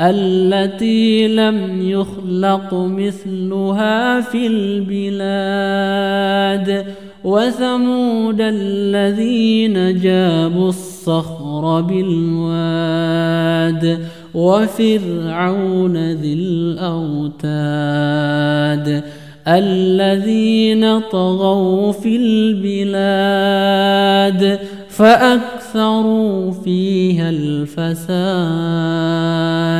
التي لم يخلق مثلها في البلاد وثمود الذين جابوا الصخر بالواد وفرعون ذي الأوتاد الذين طغوا في البلاد فأكثروا فيها الفساد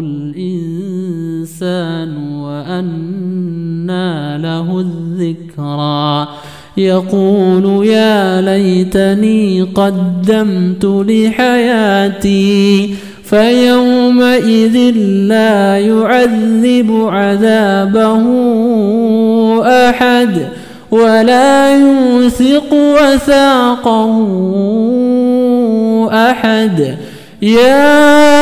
الإنسان وأنى له الذكرى. يقول يا ليتني قدمت لحياتي فيومئذ لا يعذب عذابه أحد ولا يوثق وثاقه أحد. يا